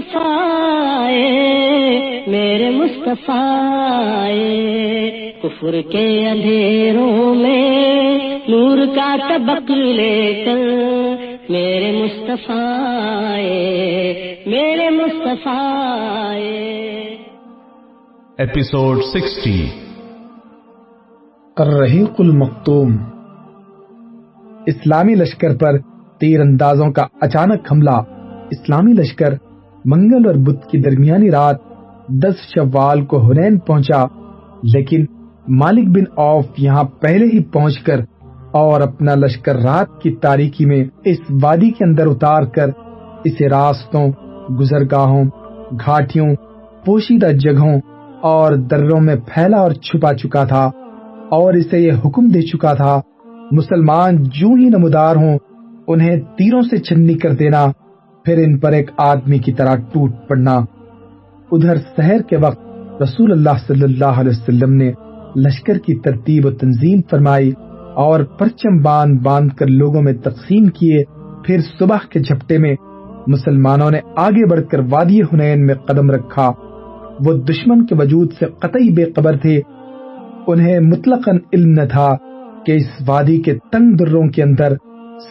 مصطفیٰ میرے مصطفیٰ۔ کفر کے اندھیروں میں نور کا طبق لے کر میرے مصطفیٰ میرے مصطفیٰ۔ ایپیسوڈ سکسٹی الرحیق المختوم اسلامی لشکر پر تیر اندازوں کا اچانک حملہ اسلامی لشکر منگل اور بدھ کی درمیانی رات دس شوال کو ہنین پہنچا، لیکن مالک بن اوف یہاں پہلے ہی پہنچ کر اور اپنا لشکر رات کی تاریکی میں اس وادی کے اندر اتار کر اسے راستوں، گزرگاہوں، گھاٹیوں، پوشیدہ جگہوں اور دروں میں پھیلا اور چھپا چکا تھا اور اسے یہ حکم دے چکا تھا، مسلمان جو ہی نمودار ہوں، انہیں تیروں سے چنی کر دینا۔ پھر ان پر ایک آدمی کی طرح ٹوٹ پڑنا۔ ادھر سحر کے وقت رسول اللہ صلی اللہ علیہ وسلم نے لشکر کی ترتیب و تنظیم فرمائی اور پرچم باندھ باندھ کر لوگوں میں تقسیم کیے۔ پھر صبح کے جھپٹے میں مسلمانوں نے آگے بڑھ کر وادی ہنین میں قدم رکھا۔ وہ دشمن کے وجود سے قطعی بے قبر تھے۔ انہیں مطلق علم نہ تھا کہ اس وادی کے تنگ دروں کے اندر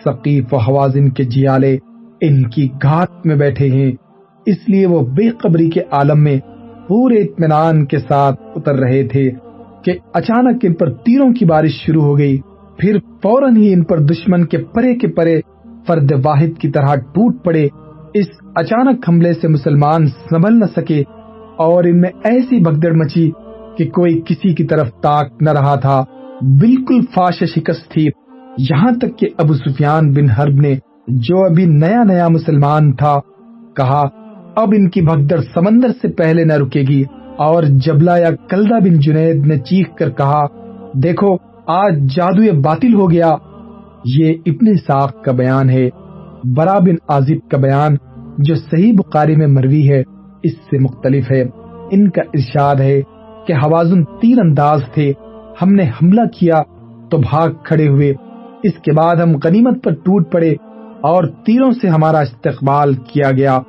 ثقیف و حوازن کے جیالے ان کی گھات میں بیٹھے ہیں۔ اس لیے وہ بے قبری کے عالم میں پورے اطمینان کے ساتھ اتر رہے تھے کہ اچانک ان پر تیروں کی بارش شروع ہو گئی۔ پھر فوراً ہی ان پر دشمن کے پرے کے پرے فرد واحد کی طرح ٹوٹ پڑے۔ اس اچانک حملے سے مسلمان سنبھل نہ سکے اور ان میں ایسی بگدڑ مچی کہ کوئی کسی کی طرف تاک نہ رہا تھا۔ بالکل فاش شکست تھی۔ یہاں تک کہ ابو سفیان بن حرب نے جو ابھی نیا نیا مسلمان تھا، کہا، اب ان کی بھگدڑ سمندر سے پہلے نہ رکے گی۔ اور جبلا یا کلدہ بن جنید نے چیخ کر کہا، دیکھو، آج جادو باطل ہو گیا۔ یہ ابن ساخ کا بیان ہے، برا بن عازب کا بیان، جو صحیح بخاری میں مروی ہے، اس سے مختلف ہے۔ ان کا ارشاد ہے کہ حوازن تیر انداز تھے۔ ہم نے حملہ کیا تو بھاگ کھڑے ہوئے۔ اس کے بعد ہم غنیمت پر ٹوٹ پڑے۔ اور تیروں سے ہمارا استقبال کیا گیا۔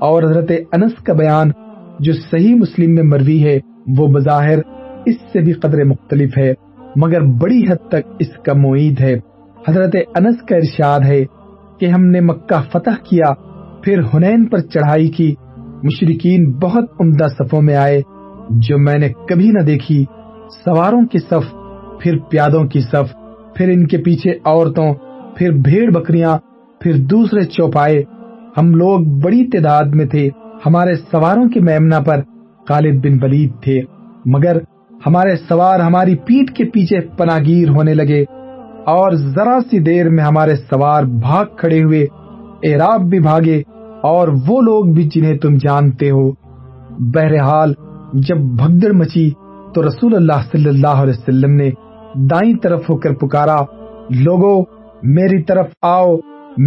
اور حضرت انس کا بیان جو صحیح مسلم میں مروی ہے، وہ بظاہر اس سے بھی قدر مختلف ہے، مگر بڑی حد تک اس کا معید ہے۔ حضرت انس کا ارشاد ہے کہ ہم نے مکہ فتح کیا، پھر ہنین پر چڑھائی کی۔ مشرقین بہت عمدہ صفوں میں آئے، جو میں نے کبھی نہ دیکھی۔ سواروں کی صف، پھر پیادوں کی صف، پھر ان کے پیچھے عورتوں، پھر بھیڑ بکریاں پھر دوسرے چوپائے۔ ہم لوگ بڑی تعداد میں تھے۔ ہمارے سواروں کے میمنا پر خالد بن ولید تھے۔ مگر ہمارے سوار ہماری پیٹ کے پیچھے پناگیر ہونے لگے۔ اور ذرا سی دیر میں ہمارے سوار بھاگ کھڑے ہوئے، اعراب بھی بھاگے، اور وہ لوگ بھی جنہیں تم جانتے ہو۔ بہرحال جب بھگدڑ مچی تو رسول اللہ صلی اللہ علیہ وسلم نے دائیں طرف ہو کر پکارا، لوگو، میری طرف آؤ۔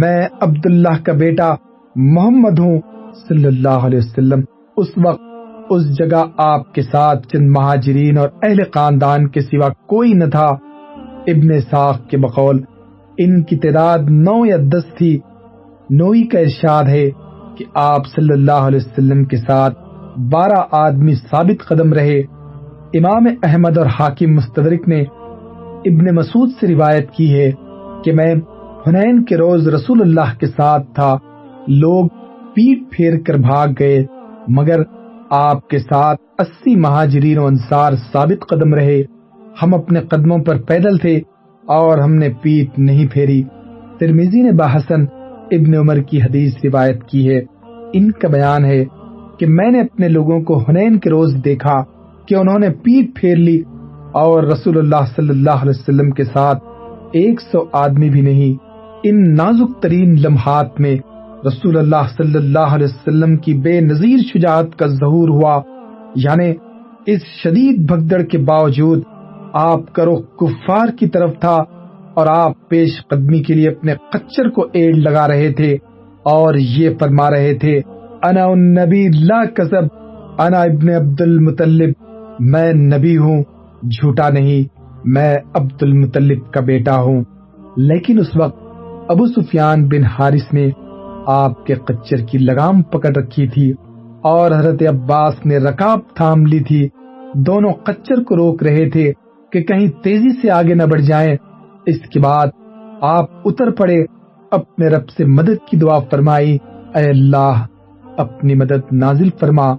میں عبداللہ کا بیٹا محمد ہوں صلی اللہ علیہ وسلم۔ اس وقت اس جگہ آپ کے ساتھ چند مہاجرین اور اہل خاندان کے سوا کوئی نہ تھا۔ ابن ساخ کے بقول ان کی تعداد نو یا دس تھی۔ نوئی کا ارشاد ہے کہ آپ صلی اللہ علیہ وسلم کے ساتھ بارہ آدمی ثابت قدم رہے۔ امام احمد اور حاکم مستدرک نے ابن مسعود سے روایت کی ہے کہ میں ہنین کے روز رسول اللہ کے ساتھ تھا۔ لوگ پیٹ پھیر کر بھاگ گئے، مگر آپ کے ساتھ اسی مہاجرین و انصار ثابت قدم رہے۔ ہم اپنے قدموں پر پیدل تھے اور ہم نے پیٹ نہیں پھیری۔ ترمیزی نے بحسن ابن عمر کی حدیث روایت کی ہے۔ ان کا بیان ہے کہ میں نے اپنے لوگوں کو ہنین کے روز دیکھا کہ انہوں نے پیٹ پھیر لی اور رسول اللہ صلی اللہ علیہ وسلم کے ساتھ ایک سو آدمی بھی نہیں۔ ان نازک ترین لمحات میں رسول اللہ صلی اللہ علیہ وسلم کی بے نظیر شجاعت کا ظہور ہوا۔ یعنی اس شدید بھگدڑ کے باوجود آپ کا رخ کفار کی طرف تھا اور آپ پیش قدمی کے لیے اپنے قچر کو ایڈ لگا رہے تھے اور یہ فرما رہے تھے، انا النبی لا کسب انا ابن عبد المطلب میں نبی ہوں، جھوٹا نہیں، میں عبد المطلب کا بیٹا ہوں۔ لیکن اس وقت ابو سفیان بن حارث نے آپ کے قچر کی لگام پکڑ رکھی تھی اور حضرت عباس نے رکاب تھام لی تھی۔ دونوں قچر کو روک رہے تھے کہ کہیں تیزی سے آگے نہ بڑھ جائیں۔ اس کے بعد آپ اتر پڑے، اپنے رب سے مدد کی دعا فرمائی۔ اے اللہ، اپنی مدد نازل فرما۔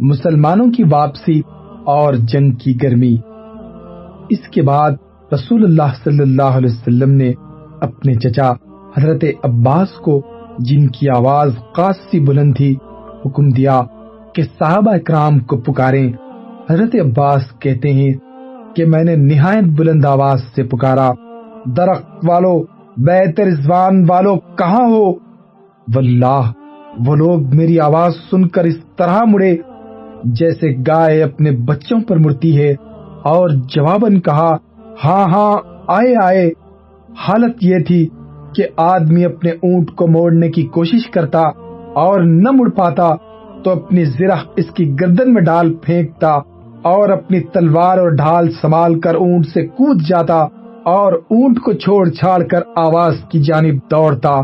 مسلمانوں کی واپسی اور جنگ کی گرمی۔ اس کے بعد رسول اللہ صلی اللہ علیہ وسلم نے اپنے چچا حضرت عباس کو جن کی آواز خاصی بلند تھی، حکم دیا کہ صحابہ اکرام کو پکاریں۔ حضرت عباس کہتے ہیں کہ میں نے نہایت بلند آواز سے پکارا، درخت والو بیت رضوان والو، کہاں ہو؟ واللہ، وہ لوگ میری آواز سن کر اس طرح مڑے جیسے گائے اپنے بچوں پر مڑتی ہے اور جواباً کہا ہاں ہاں آئے آئے۔ حالت یہ تھی کہ آدمی اپنے اونٹ کو موڑنے کی کوشش کرتا اور نہ مڑ پاتا تو اپنی زرہ اس کی گردن میں ڈال پھینکتا اور اپنی تلوار اور ڈھال سنبھال کر اونٹ سے کود جاتا اور اونٹ کو چھوڑ چھاڑ کر آواز کی جانب دوڑتا۔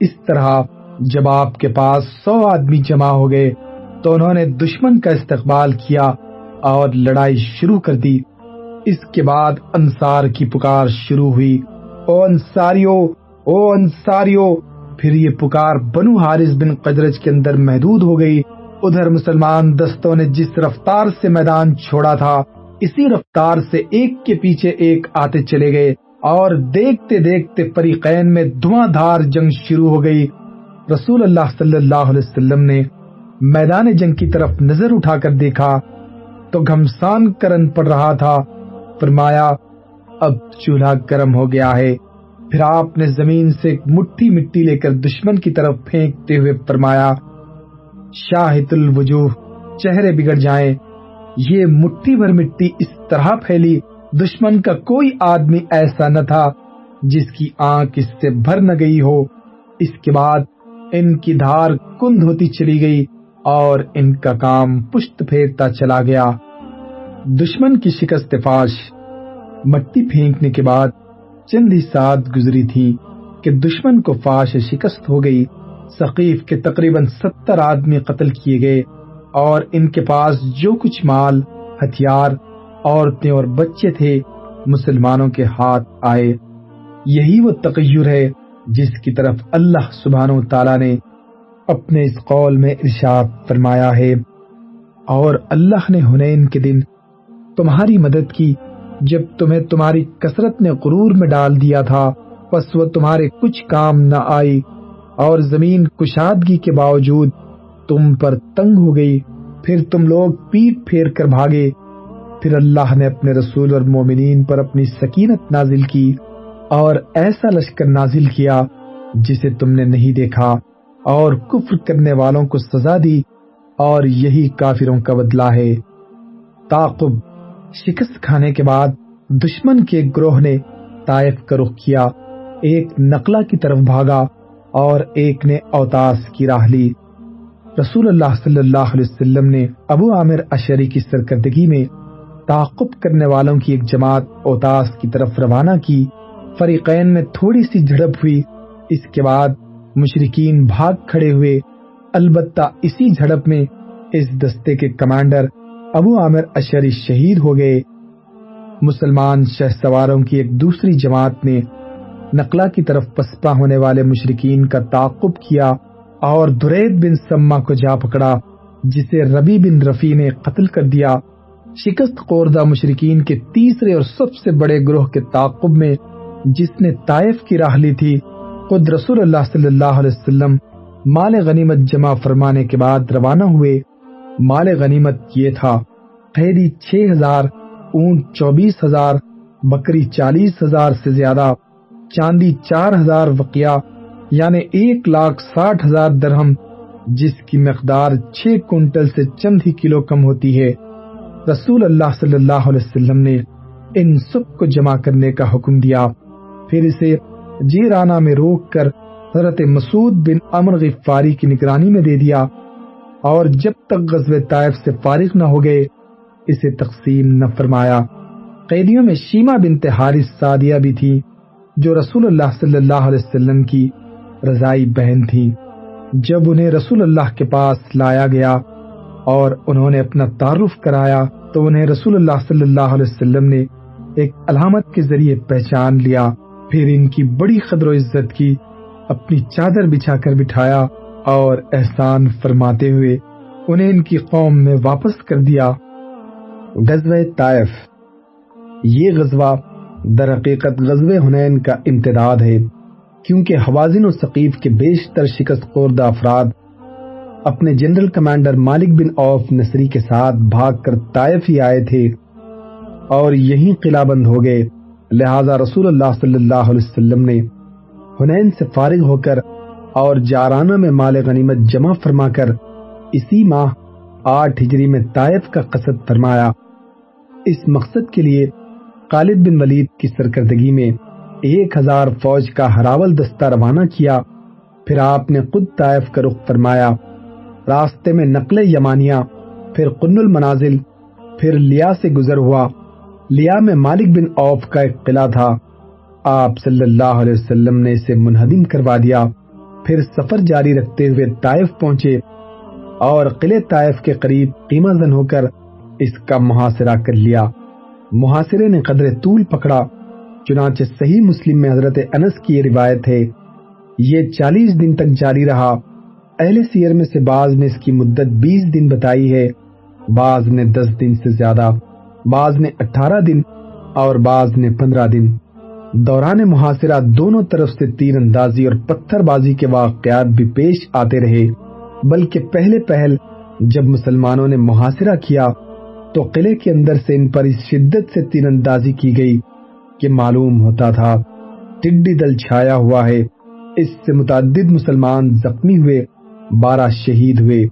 اس طرح جب آپ کے پاس سو آدمی جمع ہو گئے تو انہوں نے دشمن کا استقبال کیا اور لڑائی شروع کر دی۔ اس کے بعد انصار کی پکار شروع ہوئی۔ او انصاریو او انصاریو۔ پھر یہ پکار بنو حارث بن قدرج کے اندر محدود ہو گئی۔ ادھر مسلمان دستوں نے جس رفتار سے میدان چھوڑا تھا، اسی رفتار سے ایک کے پیچھے ایک آتے چلے گئے۔ اور دیکھتے دیکھتے فریقین میں دھواں دھار جنگ شروع ہو گئی۔ رسول اللہ صلی اللہ علیہ وسلم نے میدان جنگ کی طرف نظر اٹھا کر دیکھا۔ تو گھمسان کرن پڑ رہا تھا۔ فرمایا اب چولہا گرم ہو گیا ہے۔ پھر آپ نے زمین سے مٹھی مٹی لے کر دشمن کی طرف پھینکتے ہوئے فرمایا، شاہد الوجوہ، چہرے بگڑ جائیں۔ یہ مٹھی بھر مٹی اس طرح پھیلی، دشمن کا کوئی آدمی ایسا نہ تھا جس کی آنکھ اس سے بھر نہ گئی ہو۔ اس کے بعد ان کی دھار کند ہوتی چلی گئی اور ان کا کام پشت پھیرتا چلا گیا۔ دشمن کی شکست فاش مٹی پھینکنے کے بعد چند ہی ساتھ گزری تھی کہ دشمن کو فاش شکست ہو گئی۔ ثقیف کے تقریباً ستر آدمی قتل کیے گئے اور ان کے پاس جو کچھ مال، ہتھیار عورتیں اور بچے تھے، مسلمانوں کے ہاتھ آئے۔ یہی وہ تقیر ہے جس کی طرف اللہ سبحانہ و تعالی نے اپنے اس قول میں ارشاد فرمایا ہے۔ اور اللہ نے ہنین کے دن تمہاری مدد کی۔ جب تمہیں تمہاری کثرت نے غرور میں ڈال دیا تھا بس وہ تمہارے کچھ کام نہ آئی اور زمین کشادگی کے باوجود تم پر تنگ ہو گئی۔ پھر تم لوگ پیٹ پھیر کر بھاگے۔ پھر اللہ نے اپنے رسول اور مومنین پر اپنی سکینت نازل کی اور ایسا لشکر نازل کیا جسے تم نے نہیں دیکھا اور کفر کرنے والوں کو سزا دی اور یہی کافروں کا بدلہ ہے۔ تعقب شکست کھانے کے بعد دشمن کے گروہ نے طائف کا رخ کیا۔ ایک نقلہ کی طرف بھاگا اور ایک نے اوتاس کی راہ لی۔ رسول اللہ صلی اللہ علیہ وسلم نے ابو عامر اشری کی سرکردگی میں تعقب کرنے والوں کی ایک جماعت اوتاس کی طرف روانہ کی۔ فریقین میں تھوڑی سی جھڑپ ہوئی۔ اس کے بعد مشرقین بھاگ کھڑے ہوئے۔ البتہ اسی جھڑپ میں اس دستے کے کمانڈر ابو عامر اشری شہید ہو گئے۔ مسلمان شہ سواروں کی ایک دوسری جماعت نے نقلا کی طرف پسپا ہونے والے مشرقین کا تعقب کیا اور درید بن سما کو جا پکڑا، جسے ربی بن رفی نے قتل کر دیا۔ شکست خوردہ مشرقین کے تیسرے اور سب سے بڑے گروہ کے تعقب میں جس نے طائف کی راہ لی تھی، خود رسول اللہ صلی اللہ علیہ وسلم مال غنیمت جمع فرمانے کے بعد روانہ ہوئے۔ مال غنیمت یہ تھا۔ قیدی چھ ہزار اونٹ چوبیس ہزار، بکری چالیس ہزار سے زیادہ، چاندی چار ہزار وقیہ یعنی ایک لاکھ ساٹھ ہزار درہم، جس کی مقدار چھ کنٹل سے چند ہی کلو کم ہوتی ہے۔ رسول اللہ صلی اللہ علیہ وسلم نے ان سب کو جمع کرنے کا حکم دیا۔ پھر اسے جیرانہ میں روک کر حضرت مسعود بن امر غفاری کی نگرانی میں دے دیا۔ اور جب تک غزوہ طائف سے فارغ نہ ہو گئے، اسے تقسیم نہ فرمایا۔ قیدیوں میں شیما بنت حارث سعدیہ بھی تھی، جو رسول اللہ صلی اللہ علیہ وسلم کی رضائی بہن تھی۔ جب انہیں رسول اللہ کے پاس لایا گیا اور انہوں نے اپنا تعارف کرایا، تو انہیں رسول اللہ صلی اللہ علیہ وسلم نے ایک علامت کے ذریعے پہچان لیا۔ پھر ان کی بڑی قدر و عزت کی اپنی چادر بچھا کر بٹھایا۔ اور احسان فرماتے ہوئے انہیں ان کی قوم میں واپس کر دیا۔ غزوہ طائف۔ یہ غزوہ در حقیقت غزوہ حنین کا امتداد ہے، کیونکہ حوازن و ثقیف کے بیشتر شکست خوردہ افراد اپنے جنرل کمانڈر مالک بن اوف نصری کے ساتھ بھاگ کر طائف ہی آئے تھے اور یہی قلعہ بند ہو گئے۔ لہذا رسول اللہ صلی اللہ علیہ وسلم نے حنین سے فارغ ہو کر اور جارانہ میں مال غنیمت جمع فرما کر اسی ماہ آٹھ ہجری میں طائف کا قصد فرمایا۔ اس مقصد کے لیے خالد بن ولید کی سرکردگی میں ایک ہزار فوج کا ہراول دستہ روانہ کیا۔ پھر آپ نے خود طائف کا رخ فرمایا۔ راستے میں نقل یمانیہ، پھر قن المنازل، پھر لیا سے گزر ہوا۔ لیا میں مالک بن اوف کا ایک قلعہ تھا۔ آپ صلی اللہ علیہ وسلم نے اسے منہدم کروا دیا۔ پھر سفر جاری رکھتے ہوئے طائف پہنچے اور قلعے طائف کے قریب قیمہ زن ہو کر اس کا محاصرہ کر لیا۔ محاصرے نے قدر طول پکڑا، چنانچہ صحیح مسلم میں حضرت انس کی یہ روایت ہے۔ یہ چالیس دن تک جاری رہا۔ اہل سیر میں سے بعض نے اس کی مدت بیس دن بتائی ہے، بعض نے دس دن سے زیادہ، بعض نے اٹھارہ دن اور بعض نے پندرہ دن۔ دوران محاصرہ دونوں طرف سے تیر اندازی اور پتھر بازی کے واقعات بھی پیش آتے رہے، بلکہ پہلے پہل جب مسلمانوں نے محاصرہ کیا تو قلعے کے اندر سے ان پر اس شدت سے تیر اندازی کی گئی کہ معلوم ہوتا تھا ٹڈی دل چھایا ہوا ہے، اس سے متعدد مسلمان زخمی ہوئے، بارہ شہید ہوئے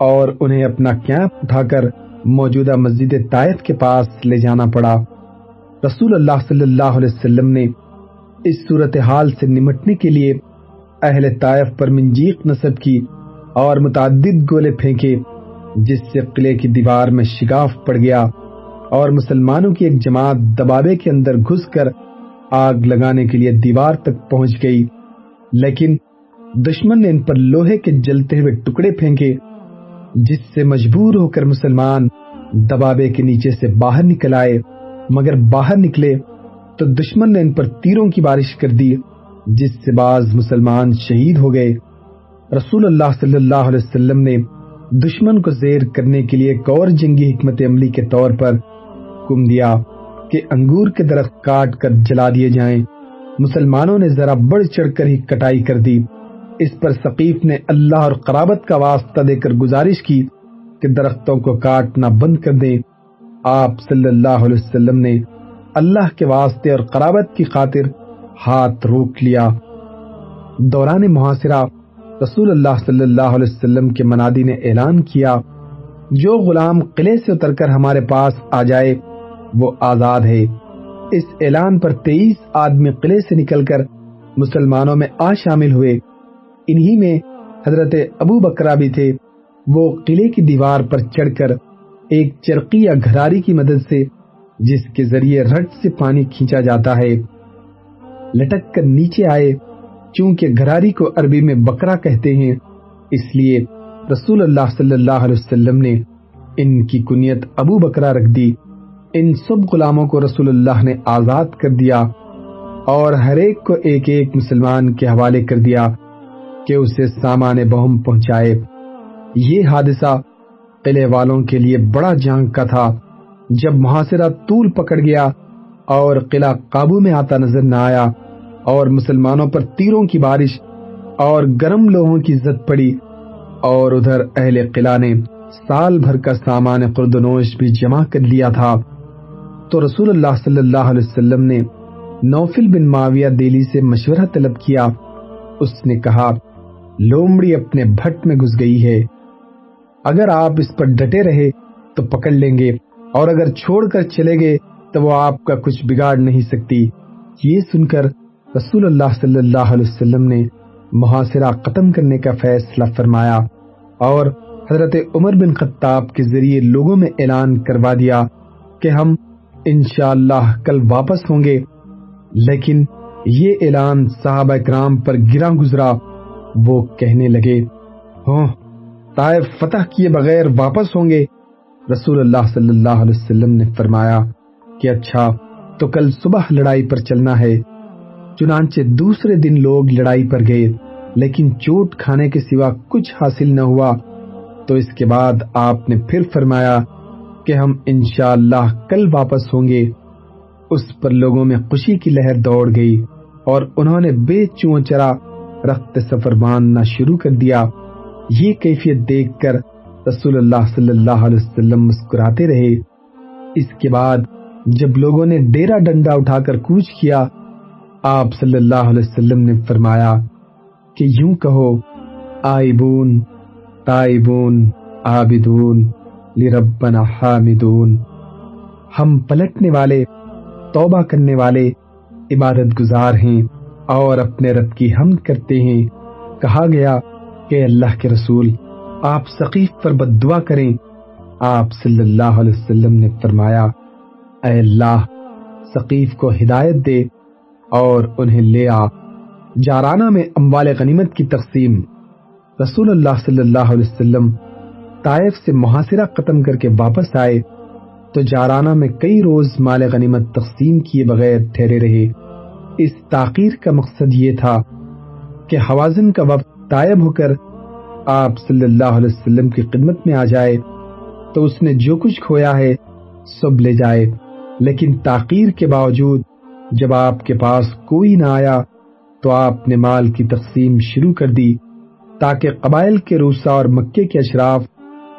اور انہیں اپنا کیمپ اٹھا کر موجودہ مسجد طائف کے پاس لے جانا پڑا۔ رسول اللہ صلی اللہ علیہ وسلم نے اس صورتحال سے نمٹنے کے لیے اہل طائف پر منجیق نصب کی اور متعدد گولے پھینکے، جس سے قلعے کی دیوار میں شگاف پڑ گیا اور مسلمانوں کی ایک جماعت دبابے کے اندر گھس کر آگ لگانے کے لیے دیوار تک پہنچ گئی۔ لیکن دشمن نے ان پر لوہے کے جلتے ہوئے ٹکڑے پھینکے، جس سے مجبور ہو کر مسلمان دبابے کے نیچے سے باہر نکل آئے۔ مگر باہر نکلے تو دشمن نے ان پر تیروں کی بارش کر دی، جس سے بعض مسلمان شہید ہو گئے۔ رسول اللہ صلی اللہ علیہ وسلم نے دشمن کو زیر کرنے کے لیے ایک اور جنگی حکمت عملی کے طور پر حکم دیا کہ انگور کے درخت کاٹ کر جلا دیے جائیں۔ مسلمانوں نے ذرا بڑھ چڑھ کر ہی کٹائی کر دی۔ اس پر ثقیف نے اللہ اور قرابت کا واسطہ دے کر گزارش کی کہ درختوں کو کاٹنا بند کر دیں۔ آپ صلی اللہ علیہ وسلم نے اللہ کے واسطے اور قرابت کی خاطر ہاتھ روک لیا۔ دوران محاصرہ رسول اللہ صلی اللہ علیہ وسلم کے منادی نے اعلان کیا، جو غلام قلعے سے اتر کر ہمارے پاس آ جائے، وہ آزاد ہے۔ اس اعلان پر تیئیس آدمی قلعے سے نکل کر مسلمانوں میں آ شامل ہوئے۔ انہی میں حضرت ابو بکرا بھی تھے۔ وہ قلعے کی دیوار پر چڑھ کر ایک چرقی یا گھراری کی مدد سے، جس کے ذریعے رٹ سے پانی کھینچا جاتا ہے۔ لٹک کر نیچے آئے، چونکہ گھراری کو عربی میں بکرا کہتے ہیں، اس لیے رسول اللہ صلی اللہ علیہ وسلم نے ان کی کنیت ابو بکرا رکھ دی۔ ان سب غلاموں کو رسول اللہ نے آزاد کر دیا اور ہر ایک کو ایک ایک مسلمان کے حوالے کر دیا کہ اسے سامان بہم پہنچائے۔ یہ حادثہ قلعے والوں کے لیے بڑا جنگ کا تھا۔ جب محاصرہ طول پکڑ گیا اور قلعہ قابو میں آتا نظر نہ آیا اور مسلمانوں پر تیروں کی بارش اور گرم لوہوں کی زد پڑی اور ادھر اہل قلعہ نے سال بھر کا سامان قردنوش بھی جمع کر لیا تھا۔ تو رسول اللہ صلی اللہ علیہ وسلم نے نوفل بن معاویہ دلی سے مشورہ طلب کیا۔ اس نے کہا، لومڑی اپنے بھٹ میں گھس گئی ہے۔ اگر آپ اس پر ڈٹے رہے تو پکڑ لیں گے، اور اگر چھوڑ کر چلے گئے تو وہ آپ کا کچھ بگاڑ نہیں سکتی۔ یہ سن کر رسول اللہ صلی اللہ علیہ وسلم نے محاصرہ ختم کرنے کا فیصلہ فرمایا، اور حضرت عمر بن خطاب کے ذریعے لوگوں میں اعلان کروا دیا کہ ہم انشاءاللہ کل واپس ہوں گے۔ لیکن یہ اعلان صحابہ کرام پر گرا گزرا، وہ کہنے لگے ہوں طائف فتح کیے بغیر واپس ہوں گے۔ رسول اللہ صلی اللہ علیہ وسلم نے فرمایا کہ اچھا تو کل صبح لڑائی پر چلنا ہے۔ چنانچہ دوسرے دن لوگ لڑائی پر گئے، لیکن چوٹ کھانے کے سوا کچھ حاصل نہ ہوا۔ تو اس کے بعد آپ نے پھر فرمایا کہ ہم انشاءاللہ کل واپس ہوں گے۔ اس پر لوگوں میں خوشی کی لہر دوڑ گئی اور انہوں نے بے چون چرا رخت سفر باندھنا شروع کر دیا۔ یہ کیفیت دیکھ کر رسول اللہ صلی اللہ علیہ وسلم مسکراتے رہے۔ اس کے بعد جب لوگوں نے ڈیرا ڈنڈا اٹھا کر کوچ کیا، آپ صلی اللہ علیہ وسلم نے فرمایا کہ یوں کہو، آئبون، تائبون عابدون لربنا حامدون۔ ہم پلٹنے والے، توبہ کرنے والے، عبادت گزار ہیں اور اپنے رب کی حمد کرتے ہیں۔ کہا گیا کہ اللہ کے رسول، آپ ثقیف پر بد دعا کریں۔ آپ صلی اللہ علیہ وسلم نے فرمایا، اے اللہ، ثقیف کو ہدایت دے اور انہیں لے آ۔ جارانہ میں اموال غنیمت کی تقسیم۔ رسول اللہ صلی اللہ علیہ وسلم طائف سے محاصرہ ختم کر کے واپس آئے۔ تو جارانہ میں کئی روز مال غنیمت تقسیم کیے بغیر ٹھہرے رہے۔ اس تاخیر کا مقصد یہ تھا کہ حوازن کا وقت طائب ہو کر آپ صلی اللہ علیہ وسلم کی خدمت میں آ جائے تو اس نے جو کچھ کھویا ہے سب لے جائے۔ لیکن تاخیر کے باوجود جب آپ کے پاس کوئی نہ آیا تو آپ نے مال کی تقسیم شروع کر دی تاکہ قبائل کے روسا اور مکے کے اشراف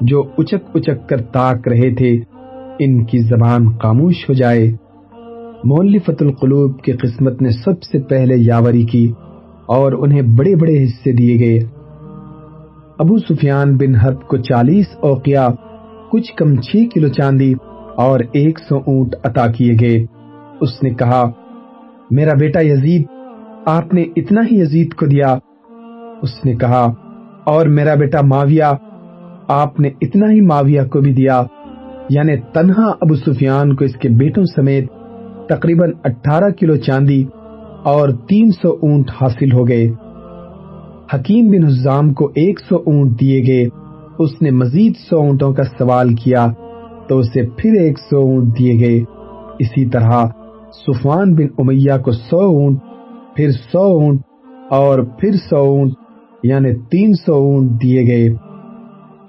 جو اچک اچک کر تاک رہے تھے، ان کی زبان خاموش ہو جائے۔ مولفت القلوب کی قسمت نے سب سے پہلے یاوری کی۔ اور انہیں بڑے بڑے حصے دیے گئے۔ ابو سفیان بن حرب کو چالیس اوقیا کچھ کم چھ کلو چاندی اور ایک سو اونٹ عطا کیے گئے۔ اس نے کہا، میرا بیٹا یزید، آپ نے اتنا ہی یزید کو دیا؟ اس نے کہا، اور میرا بیٹا ماویہ آپ نے اتنا ہی ماویہ کو بھی دیا؟ یعنی تنہا ابو سفیان کو اس کے بیٹوں سمیت تقریباً اٹھارہ کلو چاندی اور تین سو اونٹ حاصل ہو گئے۔ حکیم بن حزام کو ایک سو اونٹ دیے گئے۔ اس نے مزید سو اونٹوں کا سوال کیا تو اسے پھر ایک سو اونٹ دیے گئے۔ اسی طرح سفان بن امیہ کو سو اونٹ، پھر سو اونٹ اور پھر سو اونٹ یعنی تین سو اونٹ دیے گئے۔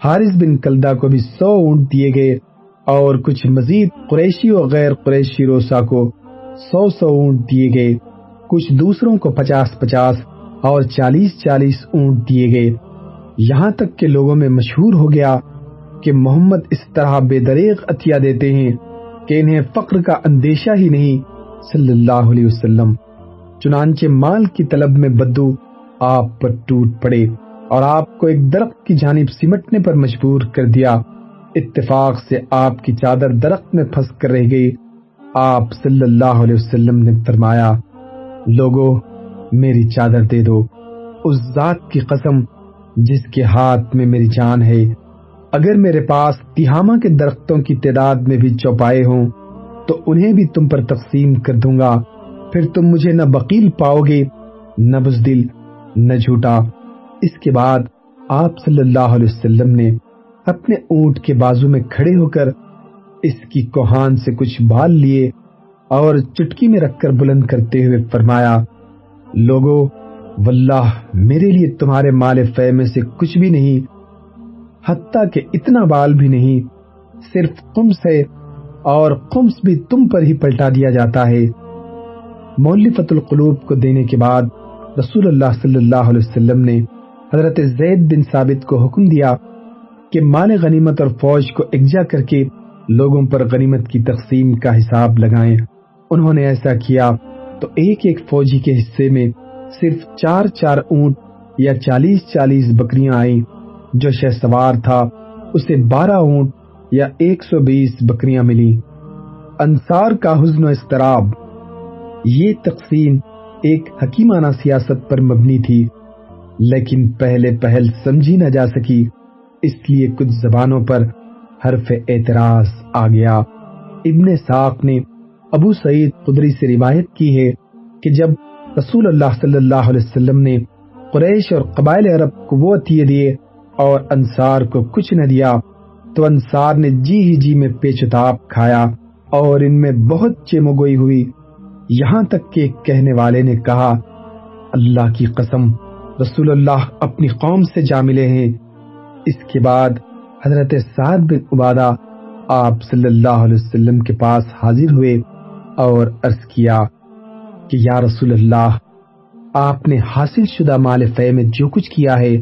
حارث بن کلدہ کو بھی سو اونٹ دیے گئے اور کچھ مزید قریشی و غیر قریشی روسا کو سو سو اونٹ دیے گئے۔ کچھ دوسروں کو پچاس پچاس اور چالیس چالیس اونٹ دیے گئے۔ یہاں تک کہ لوگوں میں مشہور ہو گیا کہ محمد اس طرح بے دریغ عطیہ دیتے ہیں کہ انہیں فقر کا اندیشہ ہی نہیں۔ صلی اللہ علیہ وسلم، چنانچہ مال کی طلب میں بدو آپ پر ٹوٹ پڑے اور آپ کو ایک درخت کی جانب سمٹنے پر مجبور کر دیا۔ اتفاق سے آپ کی چادر درخت میں پھنس کر رہ گئی۔ آپ صلی اللہ علیہ وسلم نے فرمایا لوگو، میری چادر دے دو۔ اس ذات کی قسم جس کے ہاتھ میں میری جان ہے، اگر میرے پاس تہامہ کے درختوں کی تعداد میں بھی چوپائے ہوں، تو انہیں بھی تم پر تقسیم کر دوں گا۔ پھر تم مجھے نہ بکیل پاؤ گے، نہ بزدل، نہ جھوٹا۔ اس کے بعد آپ صلی اللہ علیہ وسلم نے اپنے اونٹ کے بازو میں کھڑے ہو کر اس کی کوہان سے کچھ بال لیے۔ اور چٹکی میں رکھ کر بلند کرتے ہوئے فرمایا، لوگو، واللہ میرے لیے تمہارے مال فے میں سے کچھ بھی نہیں، حتیٰ کہ اتنا بال بھی نہیں، صرف خمس ہے اور خمس بھی تم پر ہی پلٹا دیا جاتا ہے۔ مولفت القلوب کو دینے کے بعد رسول اللہ صلی اللہ علیہ وسلم نے حضرت زید بن ثابت کو حکم دیا کہ مال غنیمت اور فوج کو اکجا کر کے لوگوں پر غنیمت کی تقسیم کا حساب لگائیں۔ انہوں نے ایسا کیا تو ایک ایک فوجی کے حصے میں صرف چار چار اونٹ یا چالیس چالیس بکریاں آئیں۔ جو شہ سوار تھا، اسے بارہ اونٹ یا ایک سو بیس بکریاں ملی انصار کا حزن و استراب یہ تقسیم ایک حکیمانہ سیاست پر مبنی تھی، لیکن پہلے پہل سمجھی نہ جا سکی۔ اس لیے کچھ زبانوں پر حرف اعتراض آ گیا۔ ابن ساق نے ابو سعید قدری سے روایت کی ہے کہ جب رسول اللہ صلی اللہ علیہ وسلم نے قریش اور قبائل عرب کو وہ عطیے دیے اور انصار کو کچھ نہ دیا، تو انصار نے جی ہی جی میں پیچتاب کھایا اور ان میں بہت چیمگوئی ہوئی۔ یہاں تک کہ کہنے والے نے کہا، اللہ کی قسم، رسول اللہ اپنی قوم سے جا ملے ہیں۔ اس کے بعد حضرت سعد بن عبادہ آپ صلی اللہ علیہ وسلم کے پاس حاضر ہوئے۔ اور عرض کیا کہ یا رسول اللہ، آپ نے حاصل شدہ مال فے میں جو کچھ کیا ہے،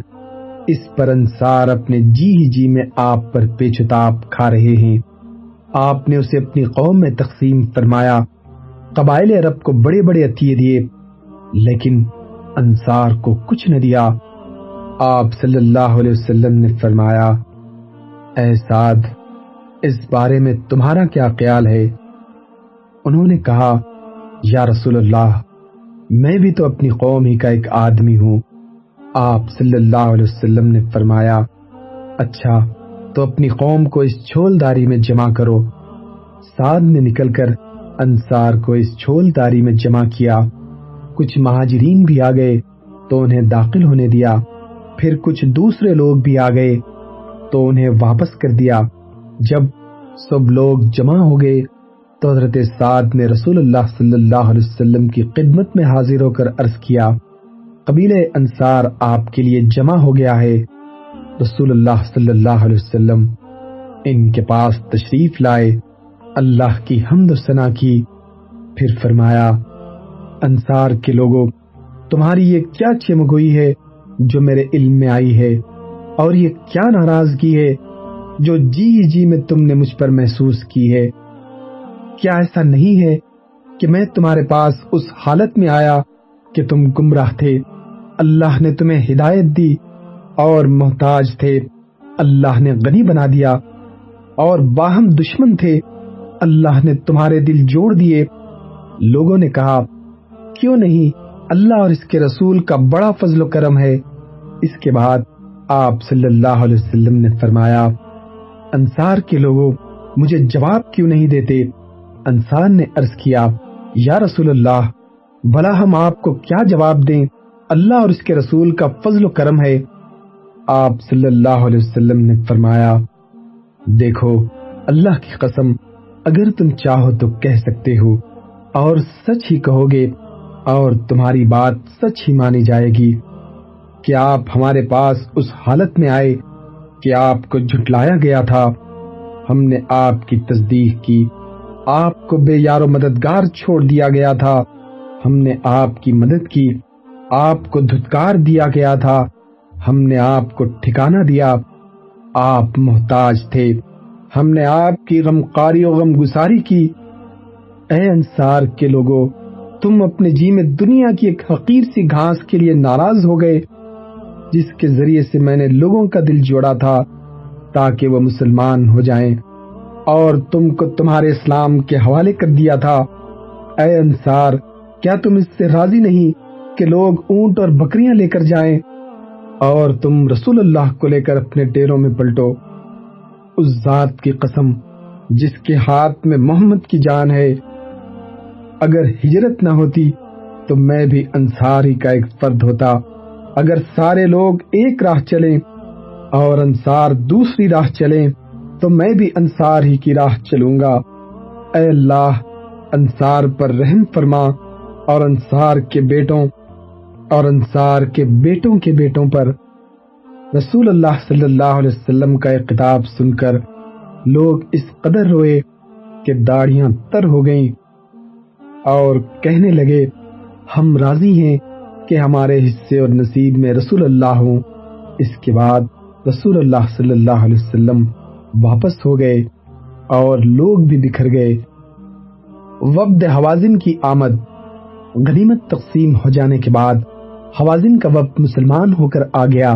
اس پر انصار اپنے جی ہی جی میں آپ پر پیچتاب کھا رہے ہیں۔ آپ نے اسے اپنی قوم میں تقسیم فرمایا، قبائل عرب کو بڑے بڑے عطیے دیے، لیکن انصار کو کچھ نہ دیا۔ آپ صلی اللہ علیہ وسلم نے فرمایا، اے سعد، اس بارے میں تمہارا کیا خیال ہے؟ انہوں نے کہا، یا رسول اللہ، میں بھی تو اپنی قوم ہی کا ایک آدمی ہوں۔ آپ صلی اللہ علیہ وسلم نے فرمایا اچھا تو اپنی قوم کو اس چھول داری میں جمع کرو۔ سعد نے نکل کر انصار کو اس چھول داری میں جمع کیا۔ کچھ مہاجرین بھی آ گئے تو انہیں داخل ہونے دیا۔ پھر کچھ دوسرے لوگ بھی آ گئے تو انہیں واپس کر دیا۔ جب سب لوگ جمع ہو گئے تو حضرت سعد نے رسول اللہ صلی اللہ علیہ وسلم کی خدمت میں حاضر ہو کر عرض کیا قبیل انصار آپ کے لیے جمع ہو گیا ہے۔ رسول اللہ صلی اللہ علیہ وسلم ان کے پاس تشریف لائے، اللہ کی حمد و ثنا کی۔ پھر فرمایا، انصار کے لوگوں، تمہاری یہ کیا چمگوئی ہے جو میرے علم میں آئی ہے؟ اور یہ کیا ناراضگی ہے جو جی جی میں تم نے مجھ پر محسوس کی ہے؟ کیا ایسا نہیں ہے کہ میں تمہارے پاس اس حالت میں آیا کہ تم گمراہ تھے۔ اللہ نے تمہیں ہدایت دی اور محتاج تھے۔ اللہ نے غنی بنا دیا اور باہم دشمن تھے۔ اللہ نے تمہارے دل جوڑ دیے۔ لوگوں نے کہا، کیوں نہیں؟ اللہ اور اس کے رسول کا بڑا فضل و کرم ہے۔ اس کے بعد آپ صلی اللہ علیہ وسلم نے فرمایا، انصار کے لوگوں مجھے جواب کیوں نہیں دیتے؟ انصار نے عرض کیا، یا رسول اللہ، بھلا ہم آپ کو کیا جواب دیں؟ اللہ اور اس کے رسول کا فضل و کرم ہے۔ آپ صلی اللہ علیہ وسلم نے فرمایا، دیکھو، اللہ کی قسم، اگر تم چاہو تو کہہ سکتے ہو، اور سچ ہی کہو گے، اور تمہاری بات سچ ہی مانی جائے گی۔ کہ آپ ہمارے پاس اس حالت میں آئے کہ آپ کو جھٹلایا گیا تھا۔ ہم نے آپ کی تصدیق کی۔ آپ کو بے یار و مددگار چھوڑ دیا گیا تھا۔ ہم نے آپ کی مدد کی، آپ کو دھتکار دیا گیا تھا۔ ہم نے آپ کو ٹھکانہ دیا۔ آپ محتاج تھے۔ ہم نے آپ کی غمقاری و غم گساری کی۔ اے انصار کے لوگوں تم اپنے جی میں دنیا کی ایک حقیر سی گھاس کے لیے ناراض ہو گئے، جس کے ذریعے سے میں نے لوگوں کا دل جوڑا تھا، تاکہ وہ مسلمان ہو جائیں۔ اور تم کو تمہارے اسلام کے حوالے کر دیا تھا۔ اے انصار، کیا تم اس سے راضی نہیں کہ لوگ اونٹ اور بکریاں لے کر جائیں اور تم رسول اللہ کو لے کر اپنے ڈیروں میں پلٹو؟ اس ذات کی قسم جس کے ہاتھ میں محمد کی جان ہے۔ اگر ہجرت نہ ہوتی تو میں بھی انصار ہی کا ایک فرد ہوتا۔ اگر سارے لوگ ایک راہ چلیں اور انصار دوسری راہ چلیں تو میں بھی انصار ہی کی راہ چلوں گا۔ اے اللہ، انصار پر رحم فرما اور انصار کے بیٹوں اور انصار کے بیٹوں کے بیٹوں پر۔ رسول اللہ صلی اللہ علیہ وسلم کا ایک کتاب سن کر لوگ اس قدر روئے کہ داڑیاں تر ہو گئیں اور کہنے لگے، ہم راضی ہیں کہ ہمارے حصے اور نصیب میں رسول اللہ ہوں۔ اس کے بعد رسول اللہ صلی اللہ علیہ وسلم واپس ہو گئے اور لوگ بھی بکھر گئے۔ وفد حوازن کی آمد۔ غنیمت تقسیم ہو جانے کے بعد حوازن کا وفد مسلمان ہو کر آ گیا۔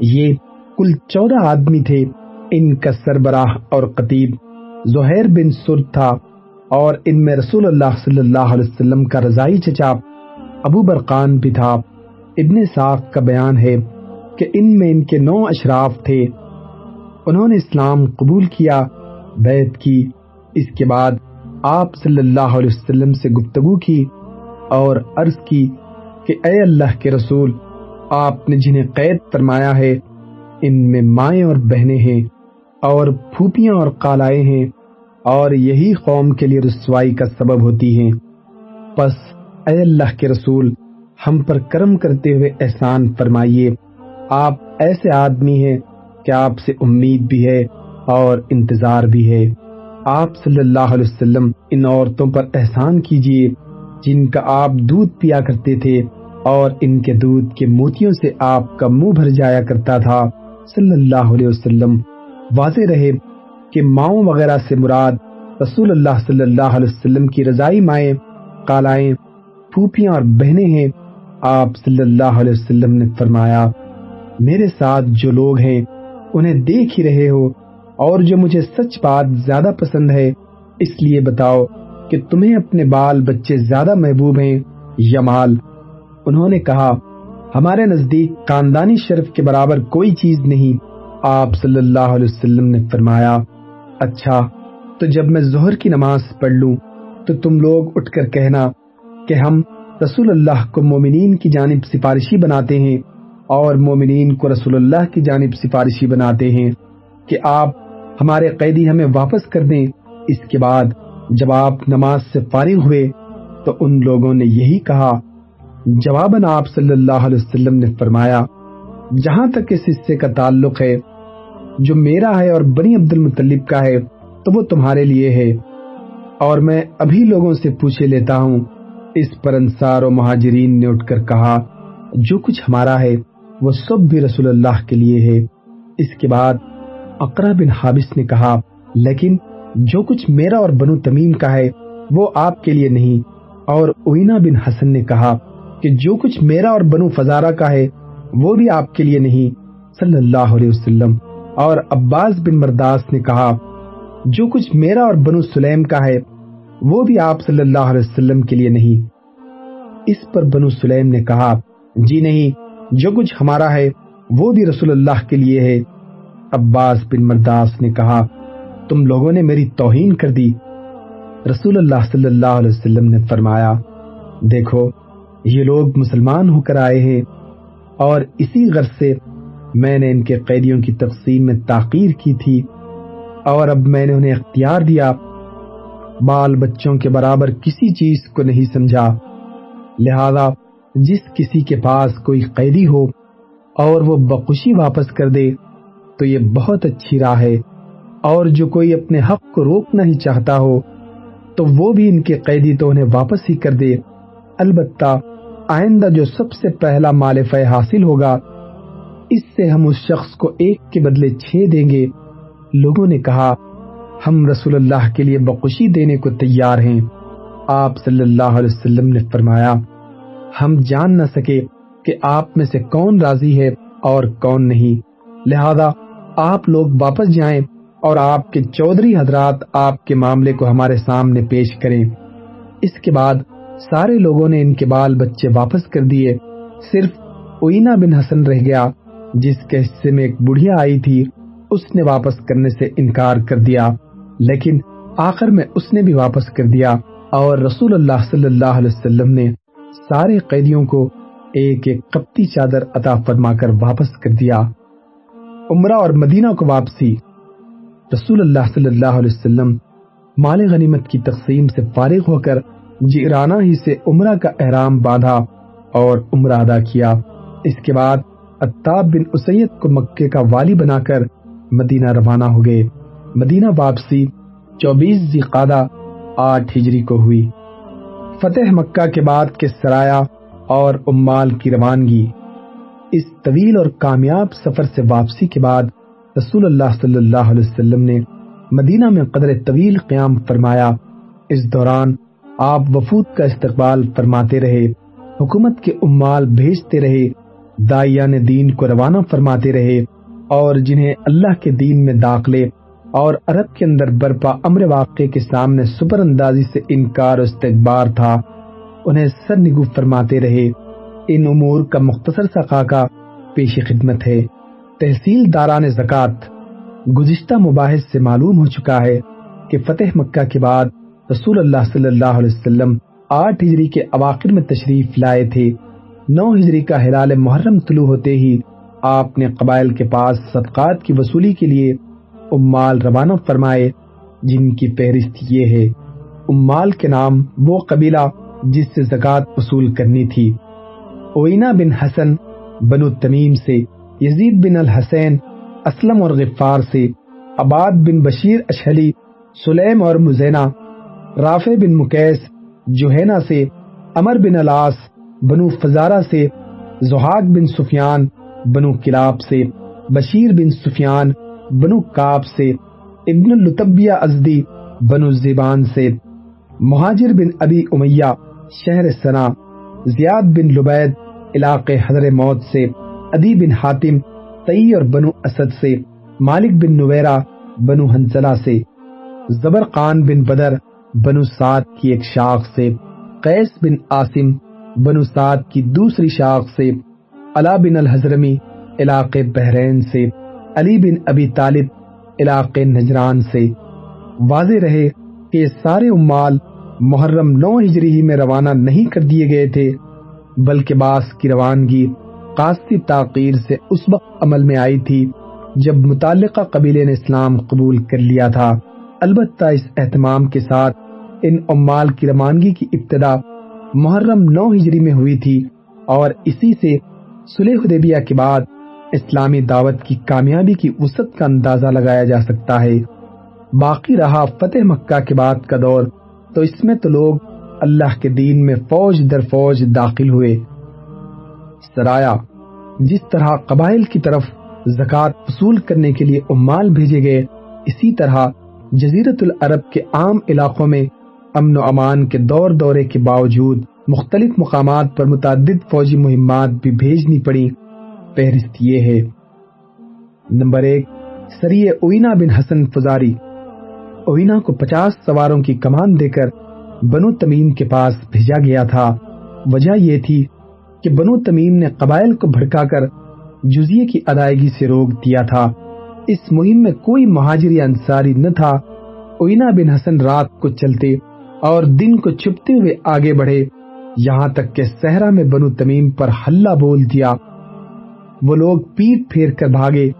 یہ کل چودہ آدمی تھے۔ ان کا سربراہ اور قطیب زہیر بن سرد تھا اور ان میں رسول اللہ صلی اللہ علیہ وسلم کا رضائی چچا ابو برقان بھی تھا۔ ابن صاف کا بیان ہے کہ ان میں ان کے نو اشراف تھے۔ انہوں نے اسلام قبول کیا، بیعت کی، اس کے بعد آپ صلی اللہ علیہ وسلم سے گفتگو کی اور عرض کی کہ اے اللہ کے رسول، آپ نے جنہیں قید فرمایا ہے، ان میں مائیں اور بہنیں ہیں اور پھوپیاں اور کالائیں ہیں اور یہی قوم کے لیے رسوائی کا سبب ہوتی ہیں۔ پس اے اللہ کے رسول، ہم پر کرم کرتے ہوئے احسان فرمائیے، آپ ایسے آدمی ہیں کہ آپ سے امید بھی ہے اور انتظار بھی ہے؟ آپ صلی اللہ علیہ وسلم ان عورتوں پر احسان کیجیے جن کا آپ دودھ پیا کرتے تھے اور ان کے دودھ کے موتیوں سے آپ کا منہ بھر جایا کرتا تھا۔ صلی اللہ علیہ وسلم واضح رہے کہ ماؤں وغیرہ سے مراد رسول اللہ صلی اللہ علیہ وسلم کی رضائی مائیں کالائیں پھوپیاں اور بہنیں ہیں۔ آپ صلی اللہ علیہ وسلم نے فرمایا، میرے ساتھ جو لوگ ہیں انہیں دیکھ ہی رہے ہو اور جو مجھے سچ بات زیادہ پسند ہے، اس لیے بتاؤ کہ تمہیں اپنے بال بچے زیادہ محبوب ہیں یا مال؟ انہوں نے کہا، ہمارے نزدیک خاندانی شرف کے برابر کوئی چیز نہیں، آپ صلی اللہ علیہ وسلم نے فرمایا اچھا تو جب میں ظہر کی نماز پڑھ لوں، تو تم لوگ اٹھ کر کہنا کہ ہم رسول اللہ کو مومنین کی جانب سفارشی بناتے ہیں۔ اور مومنین کو رسول اللہ کی جانب سفارشی بناتے ہیں کہ آپ ہمارے قیدی ہمیں واپس کر دیں۔ اس کے بعد جب آپ نماز سے فارغ ہوئے تو ان لوگوں نے یہی کہا، جواباً آپ صلی اللہ علیہ وسلم نے فرمایا، جہاں تک اس حصے کا تعلق ہے، جو میرا ہے اور بنی عبد المطلب کا ہے، تو وہ تمہارے لیے ہے۔ اور میں ابھی لوگوں سے پوچھے لیتا ہوں، اس پر انصار و مہاجرین نے اٹھ کر کہا، جو کچھ ہمارا ہے وہ سب بھی رسول اللہ کے لیے ہے۔ اس کے بعد اقرا بن حابس نے کہا، لیکن جو کچھ میرا اور بنو تمیم کا ہے، وہ آپ کے لیے نہیں۔ اور اوینا بن حسن نے کہا کہ جو کچھ میرا اور بنو فزارہ کا ہے، وہ بھی آپ کے لیے نہیں، صلی اللہ علیہ وسلم۔ اور عباس بن مرداس نے کہا، جو کچھ میرا اور بنو سلیم کا ہے، وہ بھی آپ صلی اللہ علیہ وسلم کے لیے نہیں۔ اس پر بنو سلیم نے کہا جی نہیں جو کچھ ہمارا ہے، وہ بھی رسول اللہ کے لیے ہے۔ عباس بن مرداس نے کہا، تم لوگوں نے میری توہین کر دی۔ رسول اللہ صلی اللہ علیہ وسلم نے فرمایا، دیکھو، یہ لوگ مسلمان ہو کر آئے ہیں۔ اور اسی غرض سے میں نے ان کے قیدیوں کی تقسیم میں تاخیر کی تھی۔ اور اب میں نے انہیں اختیار دیا۔ بال بچوں کے برابر کسی چیز کو نہیں سمجھا۔ لہذا جس کسی کے پاس کوئی قیدی ہو اور وہ بخوشی واپس کر دے، تو یہ بہت اچھی راہ ہے۔ اور جو کوئی اپنے حق کو روکنا ہی چاہتا ہو، تو وہ بھی ان کے قیدی تو انہیں واپس ہی کر دے۔ البتہ آئندہ جو سب سے پہلا مال فہ حاصل ہوگا، اس سے ہم اس شخص کو ایک کے بدلے چھ دیں گے۔ لوگوں نے کہا، ہم رسول اللہ کے لیے بخوشی دینے کو تیار ہیں۔ آپ صلی اللہ علیہ وسلم نے فرمایا ہم جان نہ سکے کہ آپ میں سے کون راضی ہے اور کون نہیں۔ لہذا آپ لوگ واپس جائیں اور آپ کے چودھری حضرات آپ کے معاملے کو ہمارے سامنے پیش کریں۔ اس کے بعد سارے لوگوں نے ان کے بال بچے واپس کر دیے۔ صرف اوینا بن حسن رہ گیا، جس کے حصے میں ایک بڑھیا آئی تھی، اس نے واپس کرنے سے انکار کر دیا۔ لیکن آخر میں اس نے بھی واپس کر دیا اور رسول اللہ صلی اللہ علیہ وسلم نے سارے قیدیوں کو ایک ایک کپتی چادر عطا فرما کر واپس کر دیا۔ عمرہ اور مدینہ کو واپسی۔ رسول اللہ صلی اللہ علیہ وسلم مال غنیمت کی تقسیم سے فارغ ہو کر جیرانہ ہی سے عمرہ کا احرام باندھا اور عمرہ ادا کیا۔ اس کے بعد اتاب بن اسید کو مکے کا والی بنا کر مدینہ روانہ ہو گئے۔ مدینہ واپسی چوبیس ذیقادہ آٹھ ہجری کو ہوئی۔ فتح مکہ کے بعد کے سرایا اور امال کی روانگی۔ اس طویل اور کامیاب سفر سے واپسی کے بعد رسول اللہ صلی اللہ علیہ وسلم نے مدینہ میں قدر طویل قیام فرمایا۔ اس دوران آپ وفود کا استقبال فرماتے رہے، حکومت کے امال بھیجتے رہے دائیان دین کو روانہ فرماتے رہے اور جنہیں اللہ کے دین میں داخلے اور عرب کے اندر برپا امر واقع کے سامنے سپر اندازی سے انکار و استقبار تھا۔ انہیں سر نگو فرماتے رہے، ان امور کا مختصر سا خاکہ پیش خدمت ہے۔ تحصیل داران زکوٰۃ، گزشتہ مباحث سے معلوم ہو چکا ہے کہ فتح مکہ کے بعد رسول اللہ صلی اللہ علیہ وسلم آٹھ ہجری کے اواخر میں تشریف لائے تھے۔ نو ہجری کا ہلال محرم طلوع ہوتے ہی آپ نے قبائل کے پاس صدقات کی وصولی کے لیے امال روانہ فرمائے، جن کی فہرست یہ ہے۔ امال کے نام وہ قبیلہ جس سے زکوٰۃ وصول کرنی تھی۔ اوینا بن حسن بنو تمیم سے، یزید بن الحسین، اسلم اور غفار سے، عباد بن بشیر اشہلی، سلیم اور مزینہ، رافع بن مکیس جوہینا سے امر بن الاس بنو فزارہ سے زہاق بن سفیان، بنو کلاب سے، بشیر بن سفیان بنو کاب سے، ابن الطبیہ ازدی، بنو زبان سے، مہاجر بن ابی امیہ، شہر سنا زیاد بن لبید علاقے حضر موت سے، ادی بن حاتم تئی اور بنو اسد سے، مالک بن نویرا بنو ہنسلا سے، زبر خان بن بدر، بنو سعد کی ایک شاخ سے، قیس بن آسم بنو سعد کی دوسری شاخ سے، علا بن الحضرمی علاقے بحرین سے علی بن ابی طالب علاقے نجران سے واضح رہے کہ سارے امال محرم نو ہجری ہی میں روانہ نہیں کر دیے گئے تھے، بلکہ باس کی روانگی قاستی تاخیر سے اس وقت عمل میں آئی تھی جب متعلقہ قبیلے نے اسلام قبول کر لیا تھا۔ البتہ اس اہتمام کے ساتھ ان امال کی روانگی کی ابتدا محرم نو ہجری میں ہوئی تھی اور اسی سے سلح حدیبیہ کے بعد اسلامی دعوت کی کامیابی کی وسط کا اندازہ لگایا جا سکتا ہے۔ باقی رہا فتح مکہ کے بعد کا دور، تو اس میں تو لوگ اللہ کے دین میں فوج در فوج داخل ہوئے۔ سرایا جس طرح قبائل کی طرف زکوٰۃ وصول کرنے کے لیے امال بھیجے گئے، اسی طرح جزیرت العرب کے عام علاقوں میں امن و امان کے دور دورے کے باوجود مختلف مقامات پر متعدد فوجی مہمات بھی بھیجنی پڑی فہرست یہ ہے۔ نمبر ایک سری اوینا بن حسن فزاری اوینا کو پچاس سواروں کی کمان دے کر بنو تمیم کے پاس بھیجا گیا تھا۔ وجہ یہ تھی کہ بنو تمیم نے قبائل کو بھڑکا کر جزیے کی ادائیگی سے روک دیا تھا۔ اس مہم میں کوئی مہاجری انصاری نہ تھا۔ اوینا بن حسن رات کو چلتے اور دن کو چھپتے ہوئے آگے بڑھے۔ یہاں تک کہ صحرا میں بنو تمیم پر ہلا بول دیا۔ وہ لوگ پیٹ پھیر کر بھاگے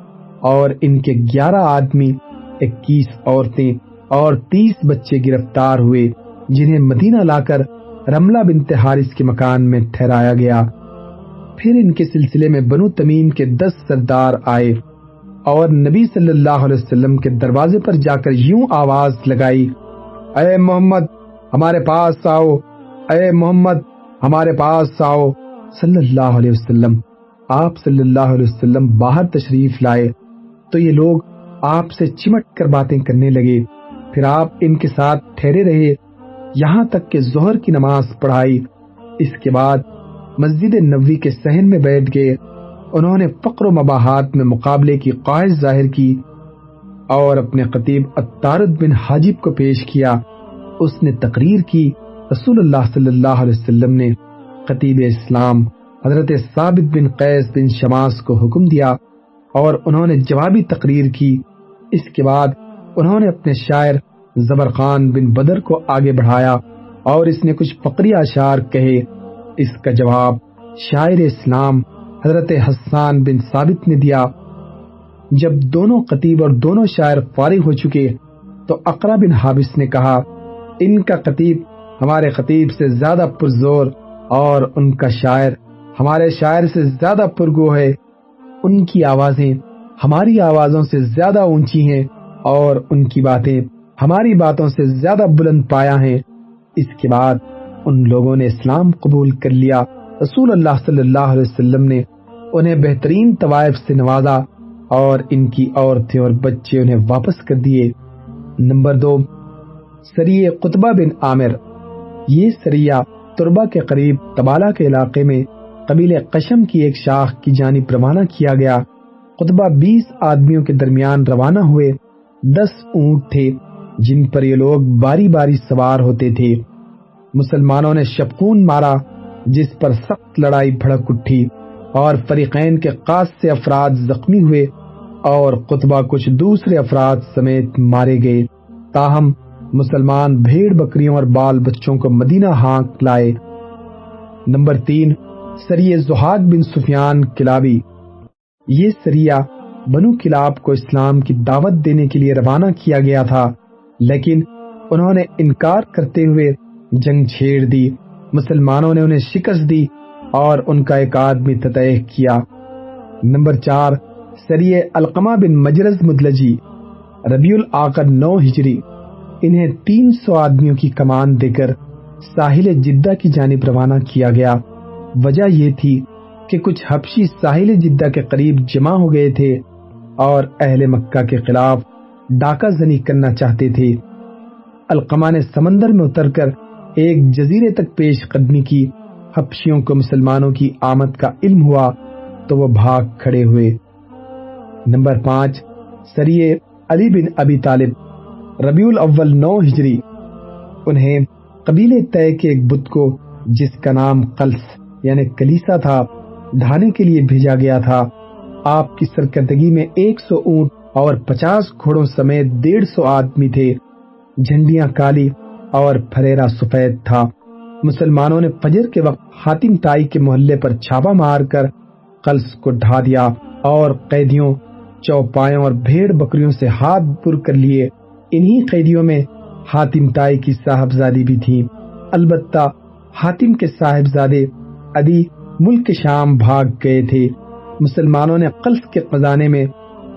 اور ان کے گیارہ آدمی، اکیس عورتیں اور تیس بچے گرفتار ہوئے، جنہیں مدینہ لا کر رملہ بن حارث کے مکان میں ٹھہرایا گیا۔ پھر ان کے سلسلے میں بنو تمیم کے دس سردار آئے اور نبی صلی اللہ علیہ وسلم کے دروازے پر جا کر یوں آواز لگائی، اے محمد، ہمارے پاس آؤ، اے محمد، ہمارے پاس آؤ۔ صلی اللہ علیہ وسلم آپ صلی اللہ علیہ وسلم باہر تشریف لائے تو یہ لوگ آپ سے چمٹ کر باتیں کرنے لگے۔ پھر آپ ان کے ساتھ ٹھہرے رہے۔ یہاں تک کہ ظہر کی نماز پڑھائی۔ اس کے بعد مسجد نبوی کے سہن میں بیٹھ گئے۔ انہوں نے فقر و مباحات میں مقابلے کی خواہش ظاہر کی اور اپنے قطیب اتارد بن حاجب کو پیش کیا۔ اس نے تقریر کی۔ رسول اللہ صلی اللہ علیہ وسلم نے قطیب اسلام حضرت ثابت بن قیس بن شماس کو حکم دیا اور انہوں نے جوابی تقریر کی۔ اس کے بعد انہوں نے اپنے شاعر زبر خان بن بدر کو آگے بڑھایا اور اس نے کچھ فقری اشعار کہے۔ اس کا جواب شاعر اسلام حضرت حسان بن ثابت نے دیا۔ جب دونوں قطیب اور دونوں شاعر فارغ ہو چکے تو اقرا بن حابس نے کہا، ان کا قطیب ہمارے خطیب سے زیادہ پرزور اور ان کا شاعر ہمارے شاعر سے زیادہ پرگو ہے، ان کی آوازیں ہماری آوازوں سے زیادہ اونچی ہیں اور ان کی باتیں ہماری باتوں سے زیادہ بلند پایا ہیں۔ اس کے بعد ان لوگوں نے اسلام قبول کر لیا۔ رسول اللہ صلی اللہ علیہ وسلم نے انہیں بہترین طوائف سے نوازا اور ان کی عورتیں اور بچے انہیں واپس کر دیے۔ نمبر دو سری قطبہ بن عامر۔ یہ سریا تربا کے قریب تبالہ کے علاقے میں قبیل قشم کی ایک شاخ کی جانب روانہ کیا گیا۔ خطبہ بیس آدمیوں کے درمیان روانہ ہوئے۔ دس اونٹ تھے، جن پر یہ لوگ باری باری سوار ہوتے تھے۔ مسلمانوں نے شپکون مارا، جس پر سخت لڑائی بھڑک اٹھی اور فریقین کے خاص سے افراد زخمی ہوئے اور قطبہ کچھ دوسرے افراد سمیت مارے گئے۔ تاہم، مسلمان بھیڑ بکریوں اور بال بچوں کو مدینہ ہانک لائے۔ نمبر تین سریع زہاد بن سفیان کلابی یہ سریہ بنو کلاب کو اسلام کی دعوت دینے کے لیے روانہ کیا گیا تھا، لیکن انہوں نے انکار کرتے ہوئے جنگ چھیڑ دی، مسلمانوں نے انہیں شکست دی اور ان کا ایک آدمی تطح کیا۔ نمبر چار سریع القمہ بن مجرز مدلجی، ربیع الآخر نو ہجری۔ انہیں تین سو آدمیوں کی کمان دے کر ساحل جدہ کی جانب روانہ کیا گیا۔ وجہ یہ تھی کہ کچھ حبشی ساحل جدہ کے قریب جمع ہو گئے تھے اور اہل مکہ کے خلاف ڈاکہ زنی کرنا چاہتے تھے۔ القمہ نے سمندر میں اتر کر ایک جزیرے تک پیش قدمی کی۔ حبشیوں کو مسلمانوں کی آمد کا علم ہوا تو وہ بھاگ کھڑے ہوئے۔ نمبر پانچ، سریع علی بن ابی طالب، ربیع الاول نو ہجری۔ انہیں قبیلے طے کے ایک بت کو جس کا نام قلس یعنی کلیسا تھا، ڈھانے کے لیے بھیجا گیا تھا۔ آپ کی سرکردگی میں ایک سو اونٹ اور پچاس گھوڑوں سمیت ڈیڑھ سو آدمی تھے۔ جھنڈیاں کالی اور پھریرا سفید تھا۔ مسلمانوں نے فجر کے وقت حاتم تائی کے محلے پر چھاپا مار کر قلس کو ڈھا دیا اور قیدیوں، چوپایوں اور بھیڑ بکریوں سے ہاتھ پر کر لیے۔ انہی قیدیوں میں حاتم تائی کی صاحبزادی بھی تھی۔ البتہ حاتم کے صاحبزادے ادی ملک شام بھاگ گئے تھے۔ مسلمانوں نے قلف کے خزانے میں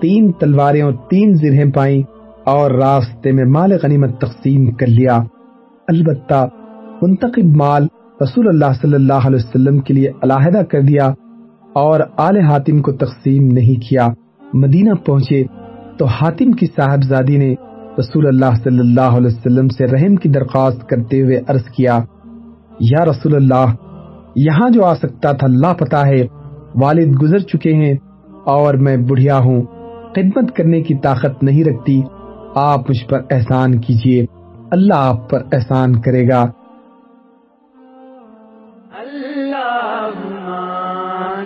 تین تلواریں اور تین زرہیں پائیں اور راستے میں مال غنیمت تقسیم کر لیا۔ البتہ منتخب مال رسول اللہ صلی اللہ علیہ وسلم کے لیے علیحدہ کر دیا اور آل حاتم کو تقسیم نہیں کیا۔ مدینہ پہنچے تو حاتم کی صاحبزادی نے رسول اللہ صلی اللہ علیہ وسلم سے رحم کی درخواست کرتے ہوئے عرض کیا، یا رسول اللہ یہاں جو آ سکتا تھا اللہ پتا ہے۔ والد گزر چکے ہیں اور میں بڑھیا ہوں۔ خدمت کرنے کی طاقت نہیں رکھتی۔ آپ مجھ پر احسان کیجیے۔ اللہ آپ پر احسان کرے گا۔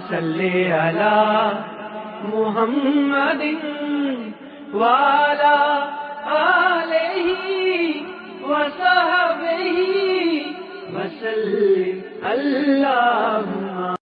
صلی علی محمد والا علیہ وصحبہ وسلم اللہ